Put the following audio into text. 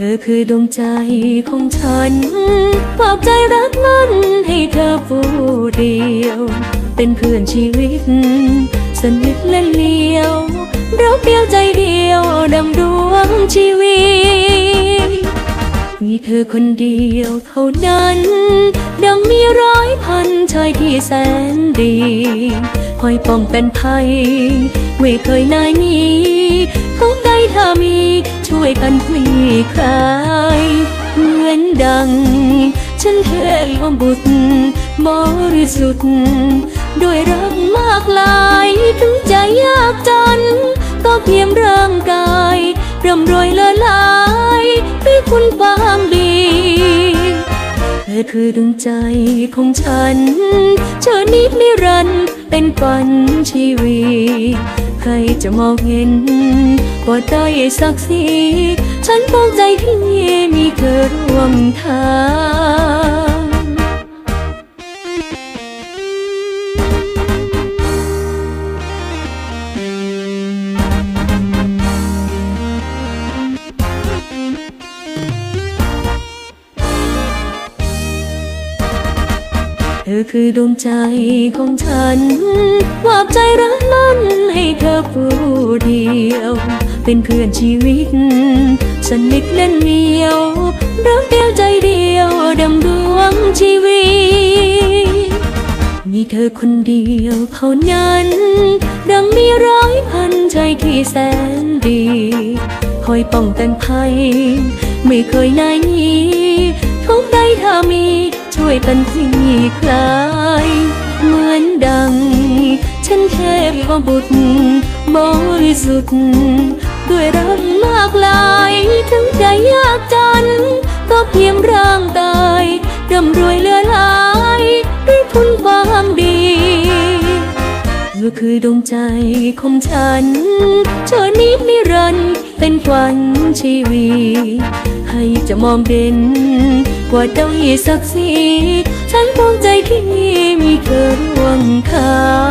เธอคือดวงใจของฉันฝากใจรักมันให้เธอผู้เดียว เป็นเพื่อนชีวิต สนิทและเลียวรักเดียวใจเดียวดำดวงชีวิต มีเธอคนเดียวเท่านั้น ดังมีร้อยพันชายที่แสนดี คอยป้องกันภัย ไม่เคยนายนี้ วยกันคลี่คลาย เหมือนดัง ฉันเทวบุตรบริสุทธิ์ด้วยรักมากลายถึงใจยากจน ก็เพียงร่างกายร่ำรวยละลายด้วยคุณความดีเธอคือดวงใจของฉัน เธอนิดนิรันดร์เป็นฝันชีวิต ใครจะมองเห็นว่าได้อยสักดิ์ศรีฉันภูมิใจที่มีเธอร่วมทาง ธอคือดวงใจของฉันวาบใจรักมันให้เธอผู้เดียว เป็นเพื่อนชีวิต สนิทแน่นเหนียวรักเดียวใจเดียวดำดวงชีวิต มีเธอคนเดียวเท่านั้น ดังมีร้อยพันใจที่แสนดี คอยป้องกันภัย ไม่เคยนายหนีทุกใดถ้ามี วยกันคลี่คลาย เหมือนดัง ฉันเทพบุตรบริสุทธิ์ด้วยรักมากลาย ถึงใจยากจน ก็เพียงร่างกายร่ำรวยเหลือหลายด้วยทุนความดีเธอคือดวงใจของฉัน เธอนิดนิรันดร์เป็นฝันชีวิตให้จะมองเด่น กว่าเจ้าหญิศักดิ์ศรีฉันภูมิใจที่มีเธอร่วมทา